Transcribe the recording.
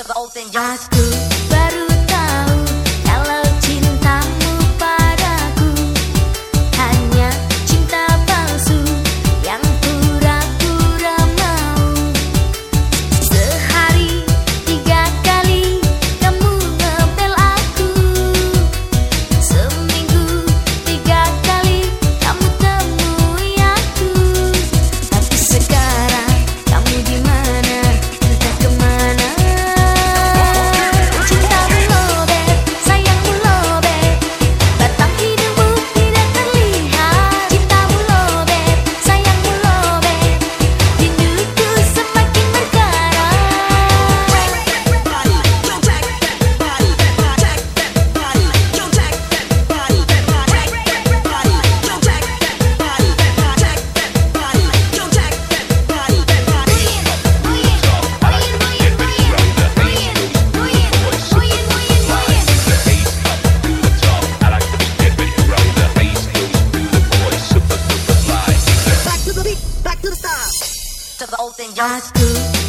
of the old thing. John Stood. Back to the